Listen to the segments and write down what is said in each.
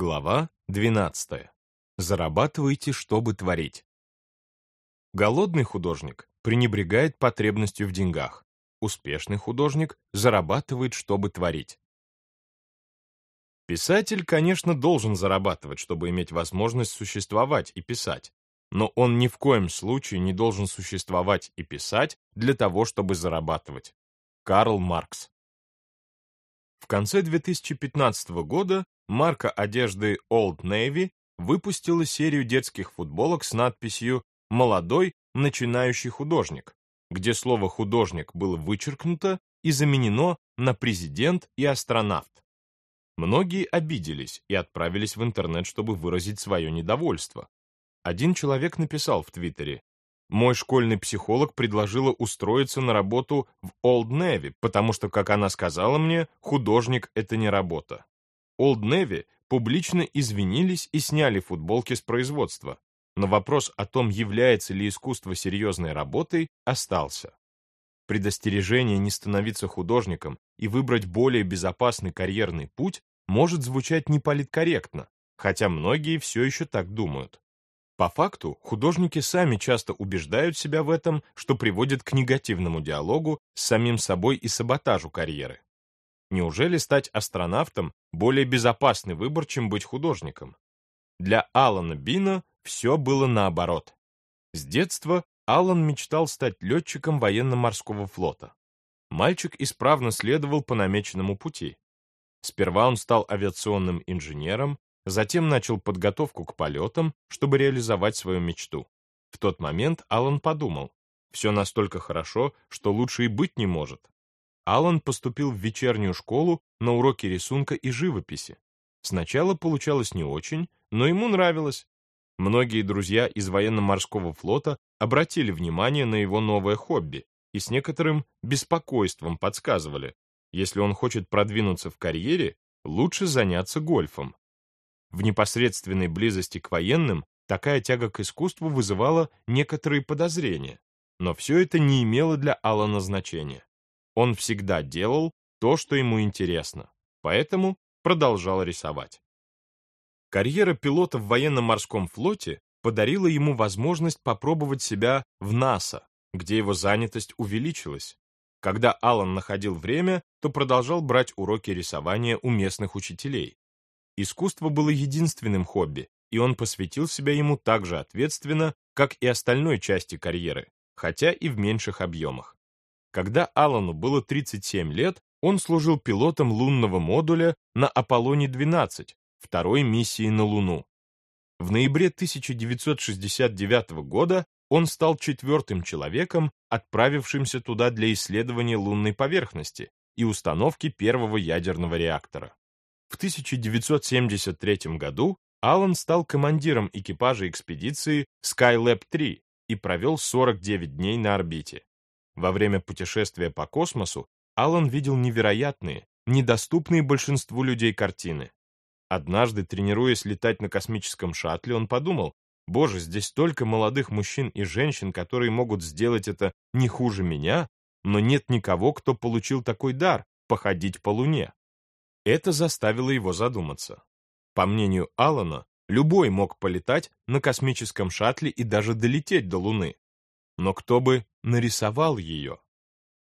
Глава 12. Зарабатывайте, чтобы творить. Голодный художник пренебрегает потребностью в деньгах. Успешный художник зарабатывает, чтобы творить. Писатель, конечно, должен зарабатывать, чтобы иметь возможность существовать и писать, но он ни в коем случае не должен существовать и писать для того, чтобы зарабатывать. Карл Маркс. В конце 2015 года марка одежды Old Navy выпустила серию детских футболок с надписью «Молодой начинающий художник», где слово «художник» было вычеркнуто и заменено на «президент» и «астронавт». Многие обиделись и отправились в интернет, чтобы выразить свое недовольство. Один человек написал в Твиттере, «Мой школьный психолог предложила устроиться на работу в Old Navy, потому что, как она сказала мне, художник — это не работа». Old Navy публично извинились и сняли футболки с производства, но вопрос о том, является ли искусство серьезной работой, остался. Предостережение не становиться художником и выбрать более безопасный карьерный путь может звучать неполиткорректно, хотя многие все еще так думают. По факту, художники сами часто убеждают себя в этом, что приводит к негативному диалогу с самим собой и саботажу карьеры. Неужели стать астронавтом более безопасный выбор, чем быть художником? Для Алана Бина все было наоборот. С детства Алан мечтал стать летчиком военно-морского флота. Мальчик исправно следовал по намеченному пути. Сперва он стал авиационным инженером, затем начал подготовку к полетам, чтобы реализовать свою мечту. В тот момент Алан подумал, все настолько хорошо, что лучше и быть не может. Алан поступил в вечернюю школу на уроки рисунка и живописи. Сначала получалось не очень, но ему нравилось. Многие друзья из военно-морского флота обратили внимание на его новое хобби и с некоторым беспокойством подсказывали, если он хочет продвинуться в карьере, лучше заняться гольфом. В непосредственной близости к военным такая тяга к искусству вызывала некоторые подозрения, но все это не имело для Алана значения. Он всегда делал то, что ему интересно, поэтому продолжал рисовать. Карьера пилота в военно-морском флоте подарила ему возможность попробовать себя в НАСА, где его занятость увеличилась. Когда Алан находил время, то продолжал брать уроки рисования у местных учителей. Искусство было единственным хобби, и он посвятил себя ему так же ответственно, как и остальной части карьеры, хотя и в меньших объемах. Когда Алану было 37 лет, он служил пилотом лунного модуля на Аполлоне-12, второй миссии на Луну. В ноябре 1969 года он стал четвертым человеком, отправившимся туда для исследования лунной поверхности и установки первого ядерного реактора. В 1973 году Алан стал командиром экипажа экспедиции Skylab-3 и провел 49 дней на орбите. Во время путешествия по космосу Алан видел невероятные, недоступные большинству людей картины. Однажды, тренируясь летать на космическом шаттле, он подумал, «Боже, здесь столько молодых мужчин и женщин, которые могут сделать это не хуже меня, но нет никого, кто получил такой дар — походить по Луне». Это заставило его задуматься. По мнению Алана, любой мог полетать на космическом шаттле и даже долететь до Луны. Но кто бы нарисовал ее?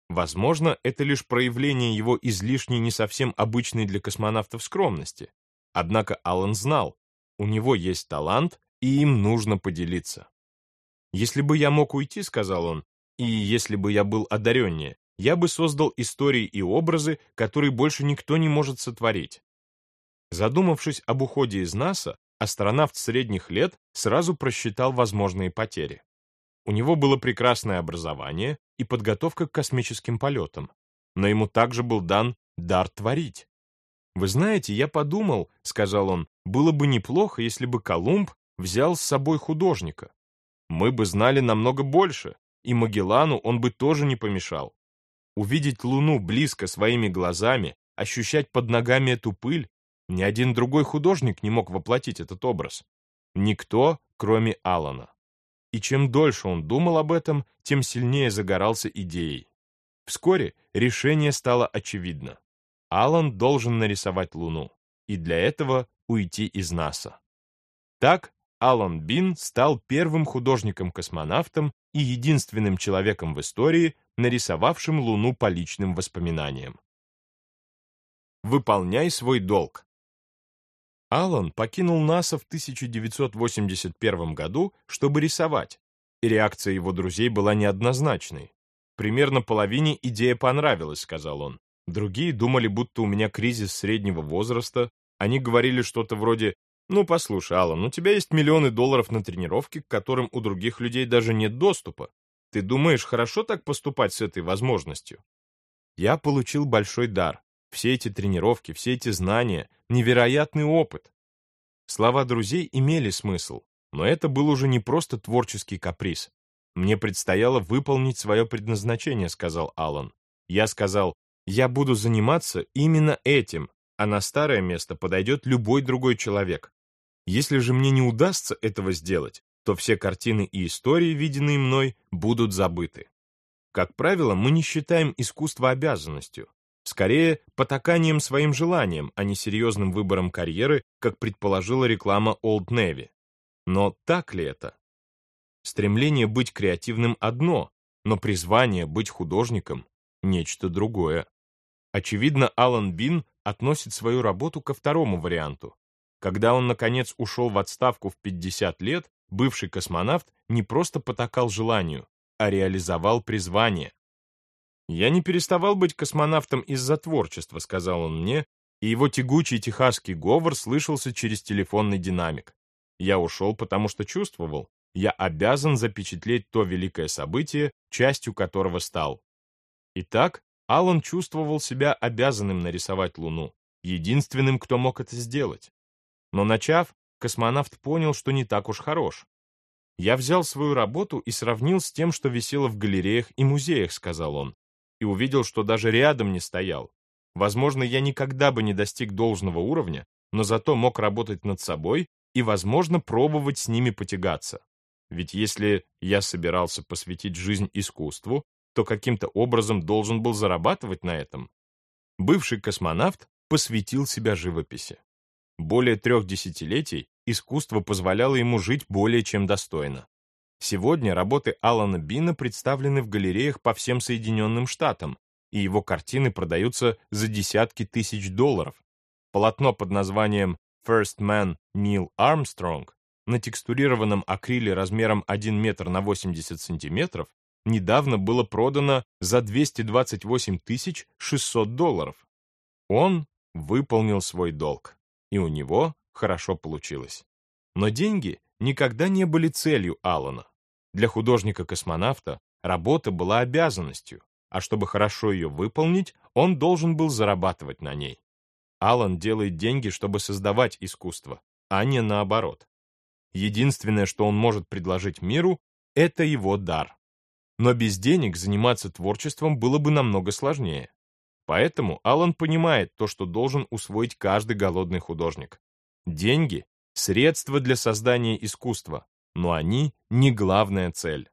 Возможно, это лишь проявление его излишней не совсем обычной для космонавтов скромности. Однако Алан знал, у него есть талант, и им нужно поделиться. «Если бы я мог уйти», — сказал он, — «и если бы я был одареннее, я бы создал истории и образы, которые больше никто не может сотворить». Задумавшись об уходе из НАСА, астронавт средних лет сразу просчитал возможные потери. У него было прекрасное образование и подготовка к космическим полетам, но ему также был дан дар творить. «Вы знаете, я подумал, — сказал он, — было бы неплохо, если бы Колумб взял с собой художника. Мы бы знали намного больше, и Магеллану он бы тоже не помешал. Увидеть Луну близко своими глазами, ощущать под ногами эту пыль, ни один другой художник не мог воплотить этот образ. Никто, кроме Алана и чем дольше он думал об этом, тем сильнее загорался идеей. Вскоре решение стало очевидно. Алан должен нарисовать Луну, и для этого уйти из НАСА. Так Алан Бин стал первым художником-космонавтом и единственным человеком в истории, нарисовавшим Луну по личным воспоминаниям. Выполняй свой долг. Алан покинул НАСА в 1981 году, чтобы рисовать, и реакция его друзей была неоднозначной. «Примерно половине идея понравилась», — сказал он. Другие думали, будто у меня кризис среднего возраста. Они говорили что-то вроде «Ну, послушай, Алан, у тебя есть миллионы долларов на тренировки, к которым у других людей даже нет доступа. Ты думаешь, хорошо так поступать с этой возможностью?» Я получил большой дар. Все эти тренировки, все эти знания, невероятный опыт. Слова друзей имели смысл, но это был уже не просто творческий каприз. Мне предстояло выполнить свое предназначение, сказал Алан. Я сказал, я буду заниматься именно этим, а на старое место подойдет любой другой человек. Если же мне не удастся этого сделать, то все картины и истории, виденные мной, будут забыты. Как правило, мы не считаем искусство обязанностью, скорее потаканием своим желаниям, а не серьезным выбором карьеры, как предположила реклама Old Navy. Но так ли это? Стремление быть креативным одно, но призвание быть художником — нечто другое. Очевидно, Алан Бин относит свою работу ко второму варианту. Когда он, наконец, ушел в отставку в 50 лет, бывший космонавт не просто потакал желанию, а реализовал призвание. «Я не переставал быть космонавтом из-за творчества», — сказал он мне, и его тягучий техасский говор слышался через телефонный динамик. Я ушел, потому что чувствовал, я обязан запечатлеть то великое событие, частью которого стал. Итак, Алан чувствовал себя обязанным нарисовать Луну, единственным, кто мог это сделать. Но начав, космонавт понял, что не так уж хорош. «Я взял свою работу и сравнил с тем, что висело в галереях и музеях», — сказал он, и увидел, что даже рядом не стоял. Возможно, я никогда бы не достиг должного уровня, но зато мог работать над собой и, возможно, пробовать с ними потягаться. Ведь если я собирался посвятить жизнь искусству, то каким-то образом должен был зарабатывать на этом. Бывший космонавт посвятил себя живописи. Более трех десятилетий искусство позволяло ему жить более чем достойно. Сегодня работы Алана Бина представлены в галереях по всем Соединенным Штатам, и его картины продаются за десятки тысяч долларов. Полотно под названием First Man Neil Armstrong на текстурированном акриле размером 1 метр на 80 сантиметров недавно было продано за 228 600 долларов. Он выполнил свой долг, и у него хорошо получилось. Но деньги никогда не были целью Алана. Для художника-космонавта работа была обязанностью, а чтобы хорошо ее выполнить, он должен был зарабатывать на ней. Алан делает деньги, чтобы создавать искусство, а не наоборот. Единственное, что он может предложить миру, это его дар. Но без денег заниматься творчеством было бы намного сложнее. Поэтому Алан понимает то, что должен усвоить каждый голодный художник. Деньги средства для создания искусства, но они не главная цель.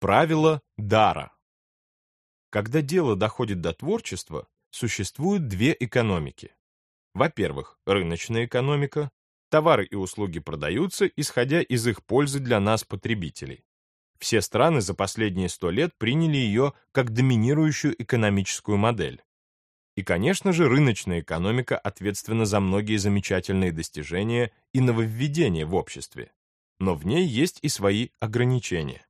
Правило дара. Когда дело доходит до творчества, существуют две экономики. Во-первых, рыночная экономика. Товары и услуги продаются, исходя из их пользы для нас, потребителей. Все страны за последние сто лет приняли ее как доминирующую экономическую модель. И, конечно же, рыночная экономика ответственна за многие замечательные достижения и нововведения в обществе. Но в ней есть и свои ограничения.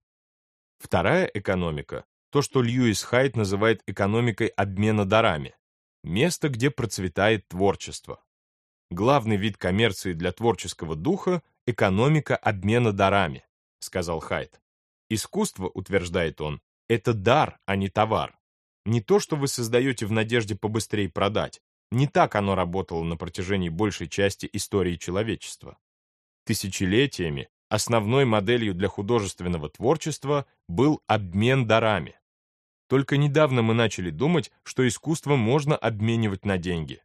Вторая экономика – то, что Льюис Хайт называет экономикой обмена дарами. Место, где процветает творчество. Главный вид коммерции для творческого духа – экономика обмена дарами, сказал Хайт. Искусство, утверждает он, это дар, а не товар. Не то, что вы создаете в надежде побыстрее продать. Не так оно работало на протяжении большей части истории человечества. Тысячелетиями основной моделью для художественного творчества был обмен дарами. Только недавно мы начали думать, что искусство можно обменивать на деньги.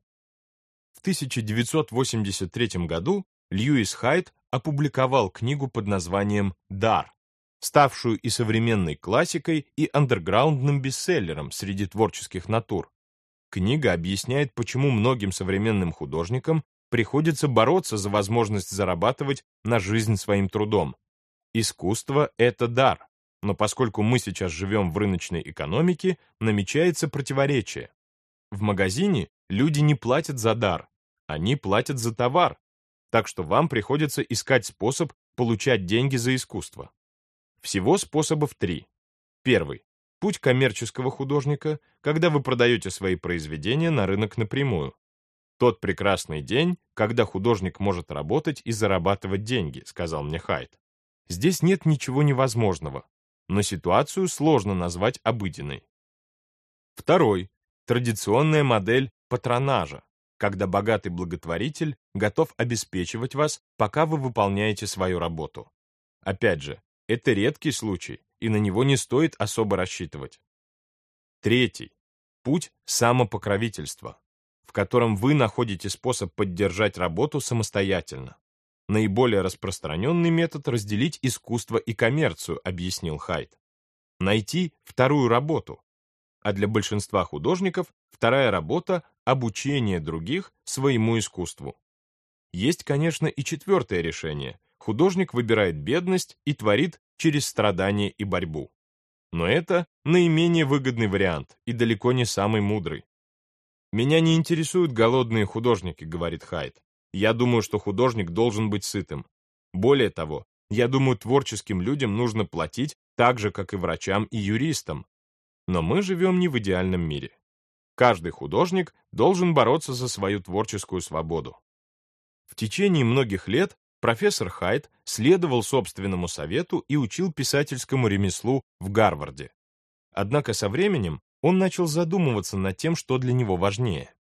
В 1983 году Льюис Хайт опубликовал книгу под названием «Дар», ставшую и современной классикой, и андерграундным бестселлером среди творческих натур. Книга объясняет, почему многим современным художникам приходится бороться за возможность зарабатывать на жизнь своим трудом. Искусство — это дар, но поскольку мы сейчас живем в рыночной экономике, намечается противоречие. В магазине люди не платят за дар, они платят за товар, так что вам приходится искать способ получать деньги за искусство. Всего способов три. Первый. Путь коммерческого художника, когда вы продаете свои произведения на рынок напрямую. Тот прекрасный день, когда художник может работать и зарабатывать деньги, сказал мне Хайт. Здесь нет ничего невозможного, но ситуацию сложно назвать обыденной. Второй. Традиционная модель патронажа, когда богатый благотворитель готов обеспечивать вас, пока вы выполняете свою работу. Опять же, это редкий случай, и на него не стоит особо рассчитывать. Третий. Путь самопокровительства, в котором вы находите способ поддержать работу самостоятельно. Наиболее распространенный метод разделить искусство и коммерцию, объяснил Хайт. Найти вторую работу. А для большинства художников вторая работа – обучение других своему искусству. Есть, конечно, и четвертое решение. Художник выбирает бедность и творит через страдания и борьбу. Но это наименее выгодный вариант и далеко не самый мудрый. «Меня не интересуют голодные художники», — говорит Хайт. Я думаю, что художник должен быть сытым. Более того, я думаю, творческим людям нужно платить так же, как и врачам и юристам. Но мы живем не в идеальном мире. Каждый художник должен бороться за свою творческую свободу. В течение многих лет профессор Хайт следовал собственному совету и учил писательскому ремеслу в Гарварде. Однако со временем он начал задумываться над тем, что для него важнее.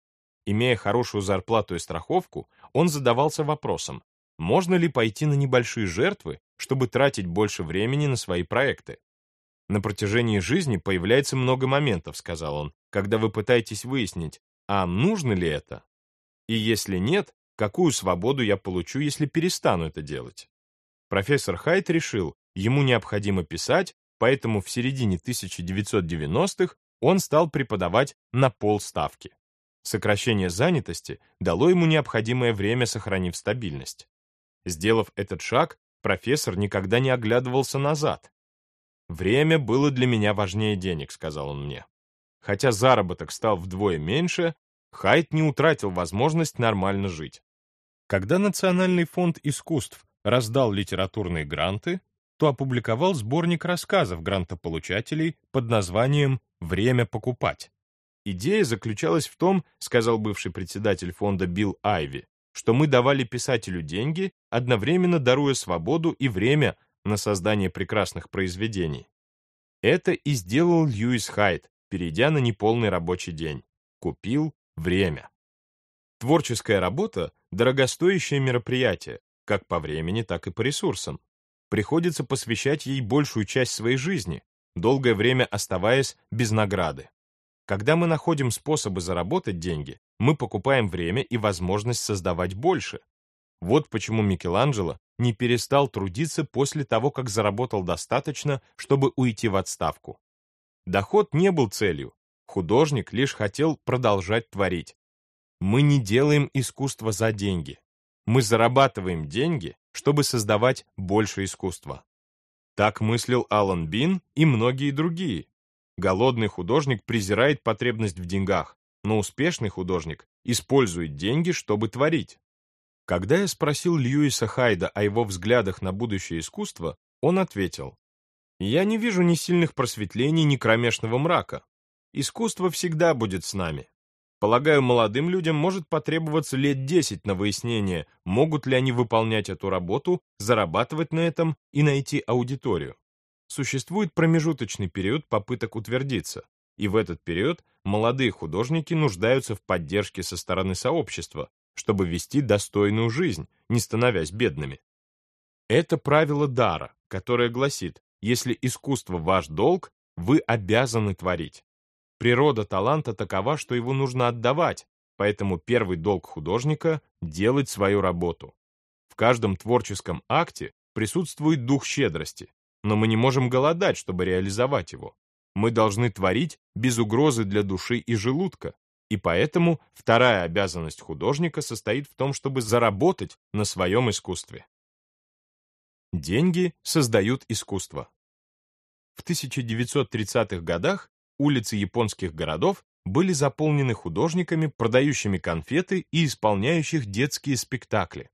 Имея хорошую зарплату и страховку, он задавался вопросом, можно ли пойти на небольшие жертвы, чтобы тратить больше времени на свои проекты. На протяжении жизни появляется много моментов, сказал он, когда вы пытаетесь выяснить, а нужно ли это? И если нет, какую свободу я получу, если перестану это делать? Профессор Хайт решил, ему необходимо писать, поэтому в середине 1990-х он стал преподавать на полставки. Сокращение занятости дало ему необходимое время, сохранив стабильность. Сделав этот шаг, профессор никогда не оглядывался назад. «Время было для меня важнее денег», — сказал он мне. Хотя заработок стал вдвое меньше, Хайт не утратил возможность нормально жить. Когда Национальный фонд искусств раздал литературные гранты, то опубликовал сборник рассказов грантополучателей под названием «Время покупать». Идея заключалась в том, сказал бывший председатель фонда Билл Айви, что мы давали писателю деньги, одновременно даруя свободу и время на создание прекрасных произведений. Это и сделал Льюис Хайт, перейдя на неполный рабочий день. Купил время. Творческая работа — дорогостоящее мероприятие, как по времени, так и по ресурсам. Приходится посвящать ей большую часть своей жизни, долгое время оставаясь без награды. Когда мы находим способы заработать деньги, мы покупаем время и возможность создавать больше. Вот почему Микеланджело не перестал трудиться после того, как заработал достаточно, чтобы уйти в отставку. Доход не был целью, художник лишь хотел продолжать творить. Мы не делаем искусство за деньги. Мы зарабатываем деньги, чтобы создавать больше искусства. Так мыслил Алан Бин и многие другие. Голодный художник презирает потребность в деньгах, но успешный художник использует деньги, чтобы творить. Когда я спросил Льюиса Хайда о его взглядах на будущее искусство, он ответил, «Я не вижу ни сильных просветлений, ни кромешного мрака. Искусство всегда будет с нами. Полагаю, молодым людям может потребоваться лет 10 на выяснение, могут ли они выполнять эту работу, зарабатывать на этом и найти аудиторию. Существует промежуточный период попыток утвердиться, и в этот период молодые художники нуждаются в поддержке со стороны сообщества, чтобы вести достойную жизнь, не становясь бедными. Это правило дара, которое гласит, если искусство ваш долг, вы обязаны творить. Природа таланта такова, что его нужно отдавать, поэтому первый долг художника — делать свою работу. В каждом творческом акте присутствует дух щедрости, но мы не можем голодать, чтобы реализовать его. Мы должны творить без угрозы для души и желудка, И поэтому вторая обязанность художника состоит в том, чтобы заработать на своем искусстве. Деньги создают искусство. В 1930-х годах улицы японских городов были заполнены художниками, продающими конфеты и исполняющих детские спектакли.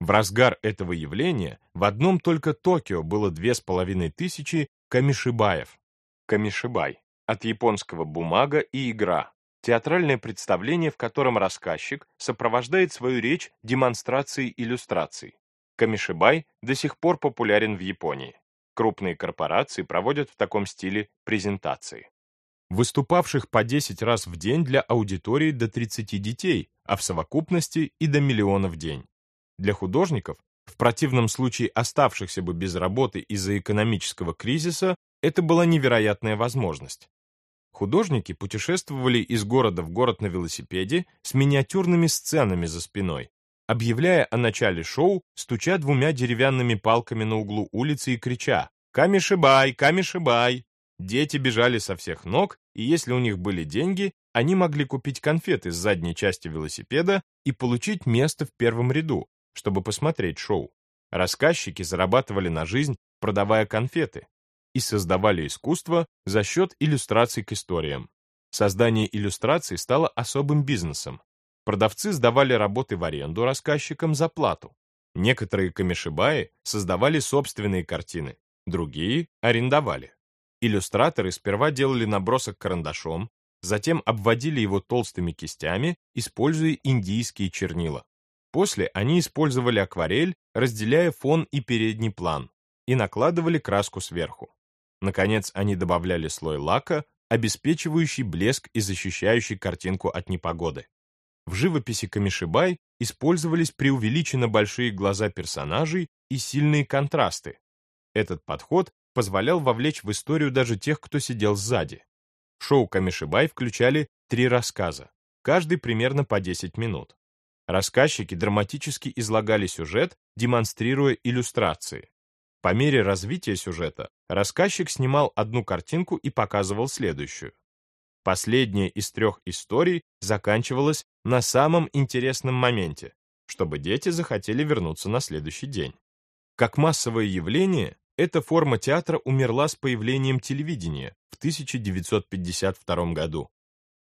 В разгар этого явления в одном только Токио было две с половиной тысячи камишибаев. Камишибай от японского бумага и игра. Театральное представление, в котором рассказчик сопровождает свою речь демонстрацией иллюстраций. Камишибай до сих пор популярен в Японии. Крупные корпорации проводят в таком стиле презентации выступавших по 10 раз в день для аудитории до 30 детей, а в совокупности и до миллиона в день. Для художников, в противном случае оставшихся бы без работы из-за экономического кризиса, это была невероятная возможность. Художники путешествовали из города в город на велосипеде с миниатюрными сценами за спиной, объявляя о начале шоу, стуча двумя деревянными палками на углу улицы и крича «Камишибай! Камишибай!» Дети бежали со всех ног, и если у них были деньги, они могли купить конфеты с задней части велосипеда и получить место в первом ряду, чтобы посмотреть шоу. Рассказчики зарабатывали на жизнь, продавая конфеты, и создавали искусство за счет иллюстраций к историям. Создание иллюстраций стало особым бизнесом. Продавцы сдавали работы в аренду рассказчикам за плату. Некоторые камешибаи создавали собственные картины, другие арендовали. Иллюстраторы сперва делали набросок карандашом, затем обводили его толстыми кистями, используя индийские чернила. После они использовали акварель, разделяя фон и передний план, и накладывали краску сверху. Наконец, они добавляли слой лака, обеспечивающий блеск и защищающий картинку от непогоды. В живописи Камишибай использовались преувеличенно большие глаза персонажей и сильные контрасты. Этот подход позволял вовлечь в историю даже тех, кто сидел сзади. Шоу Камишибай включали три рассказа, каждый примерно по 10 минут. Рассказчики драматически излагали сюжет, демонстрируя иллюстрации. По мере развития сюжета рассказчик снимал одну картинку и показывал следующую. Последняя из трех историй заканчивалась на самом интересном моменте, чтобы дети захотели вернуться на следующий день. Как массовое явление, эта форма театра умерла с появлением телевидения в 1952 году,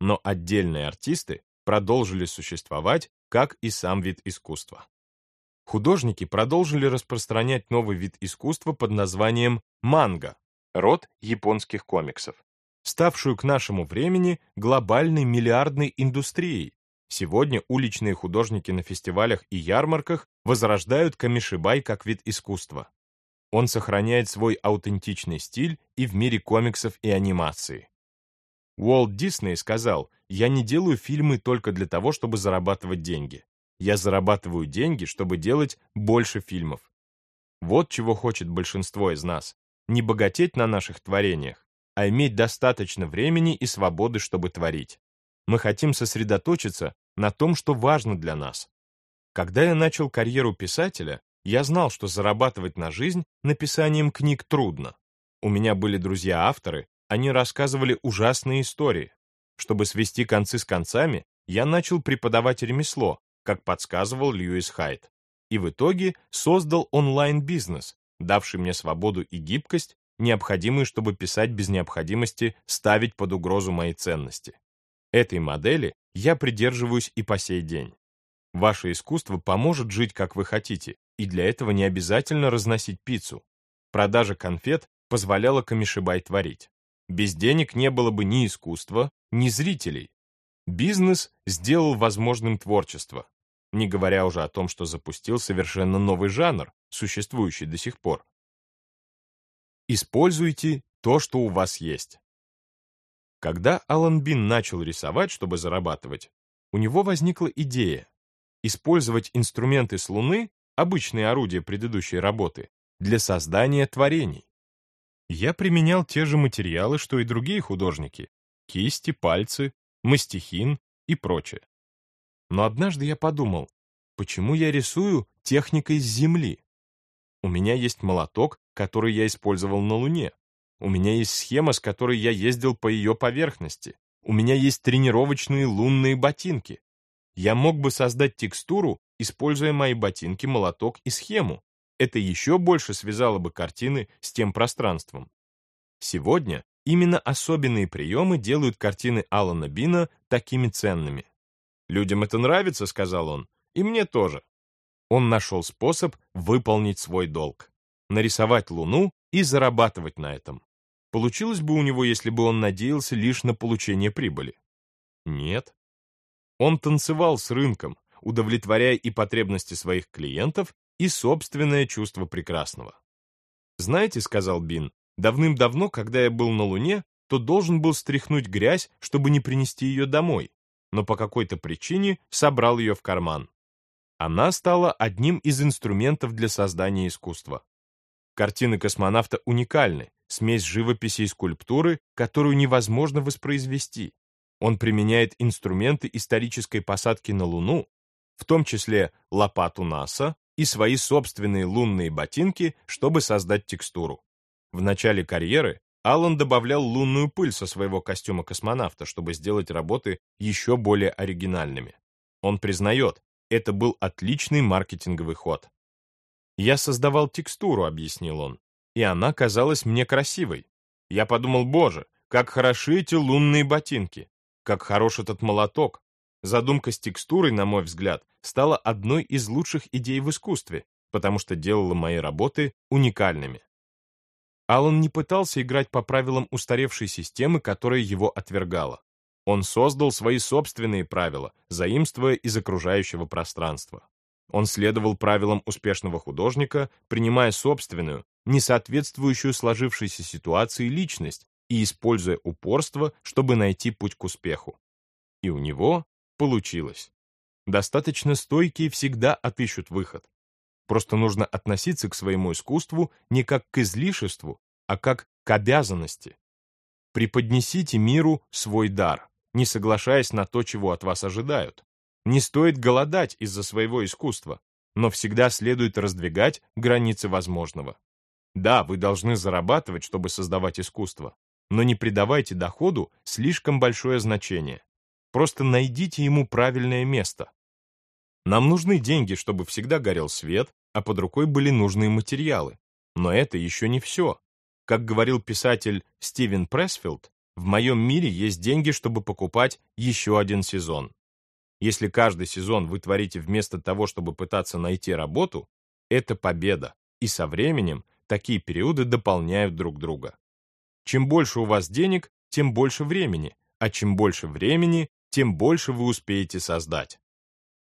но отдельные артисты продолжили существовать, как и сам вид искусства. Художники продолжили распространять новый вид искусства под названием манга, род японских комиксов, ставшую к нашему времени глобальной миллиардной индустрией. Сегодня уличные художники на фестивалях и ярмарках возрождают камишибай как вид искусства. Он сохраняет свой аутентичный стиль и в мире комиксов и анимации. Уолт Дисней сказал, «Я не делаю фильмы только для того, чтобы зарабатывать деньги. Я зарабатываю деньги, чтобы делать больше фильмов». Вот чего хочет большинство из нас. Не богатеть на наших творениях, а иметь достаточно времени и свободы, чтобы творить. Мы хотим сосредоточиться на том, что важно для нас. Когда я начал карьеру писателя, я знал, что зарабатывать на жизнь написанием книг трудно. У меня были друзья-авторы, они рассказывали ужасные истории. Чтобы свести концы с концами, я начал преподавать ремесло, как подсказывал Льюис Хайт. И в итоге создал онлайн-бизнес, давший мне свободу и гибкость, необходимые, чтобы писать без необходимости ставить под угрозу мои ценности. Этой модели я придерживаюсь и по сей день. Ваше искусство поможет жить, как вы хотите, и для этого не обязательно разносить пиццу. Продажа конфет позволяла Камишибай творить. Без денег не было бы ни искусства, ни зрителей. Бизнес сделал возможным творчество, не говоря уже о том, что запустил совершенно новый жанр, существующий до сих пор. Используйте то, что у вас есть. Когда Алан Бин начал рисовать, чтобы зарабатывать, у него возникла идея использовать инструменты с Луны обычные орудия предыдущей работы, для создания творений. Я применял те же материалы, что и другие художники — кисти, пальцы, мастихин и прочее. Но однажды я подумал, почему я рисую техникой Земли? У меня есть молоток, который я использовал на Луне. У меня есть схема, с которой я ездил по ее поверхности. У меня есть тренировочные лунные ботинки. Я мог бы создать текстуру, используя мои ботинки, молоток и схему. Это еще больше связало бы картины с тем пространством. Сегодня именно особенные приемы делают картины Алана Бина такими ценными. «Людям это нравится», — сказал он, — «и мне тоже». Он нашел способ выполнить свой долг — нарисовать Луну и зарабатывать на этом. Получилось бы у него, если бы он надеялся лишь на получение прибыли? Нет. Он танцевал с рынком, удовлетворяя и потребности своих клиентов, и собственное чувство прекрасного. «Знаете, — сказал Бин, — давным-давно, когда я был на Луне, то должен был стряхнуть грязь, чтобы не принести ее домой, но по какой-то причине собрал ее в карман. Она стала одним из инструментов для создания искусства. Картины космонавта уникальны, смесь живописи и скульптуры, которую невозможно воспроизвести. Он применяет инструменты исторической посадки на Луну, в том числе лопату НАСА и свои собственные лунные ботинки, чтобы создать текстуру. В начале карьеры Аллан добавлял лунную пыль со своего костюма космонавта, чтобы сделать работы еще более оригинальными. Он признает, это был отличный маркетинговый ход. «Я создавал текстуру», — объяснил он, «и она казалась мне красивой. Я подумал, боже, как хороши эти лунные ботинки, как хорош этот молоток. Задумка с текстурой, на мой взгляд, стала одной из лучших идей в искусстве, потому что делала мои работы уникальными. Аллан не пытался играть по правилам устаревшей системы, которая его отвергала. Он создал свои собственные правила, заимствуя из окружающего пространства. Он следовал правилам успешного художника, принимая собственную, не соответствующую сложившейся ситуации личность и используя упорство, чтобы найти путь к успеху. И у него получилось. Достаточно стойкие всегда отыщут выход. Просто нужно относиться к своему искусству не как к излишеству, а как к обязанности. Преподнесите миру свой дар, не соглашаясь на то, чего от вас ожидают. Не стоит голодать из-за своего искусства, но всегда следует раздвигать границы возможного. Да, вы должны зарабатывать, чтобы создавать искусство, но не придавайте доходу слишком большое значение. Просто найдите ему правильное место. Нам нужны деньги, чтобы всегда горел свет, а под рукой были нужные материалы. Но это еще не все. Как говорил писатель Стивен Пресфилд, в моем мире есть деньги, чтобы покупать еще один сезон. Если каждый сезон вы творите вместо того, чтобы пытаться найти работу, это победа, и со временем такие периоды дополняют друг друга. Чем больше у вас денег, тем больше времени, а чем больше времени, тем больше вы успеете создать.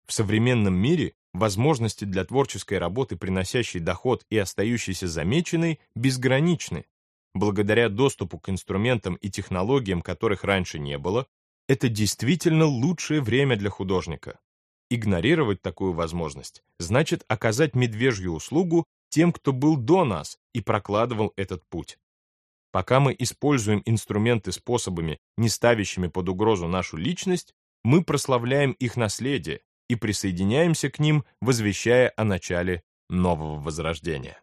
В современном мире возможности для творческой работы, приносящей доход и остающейся замеченной, безграничны. Благодаря доступу к инструментам и технологиям, которых раньше не было, это действительно лучшее время для художника. Игнорировать такую возможность значит оказать медвежью услугу тем, кто был до нас и прокладывал этот путь. Пока мы используем инструменты способами, не ставящими под угрозу нашу личность, мы прославляем их наследие и присоединяемся к ним, возвещая о начале нового возрождения.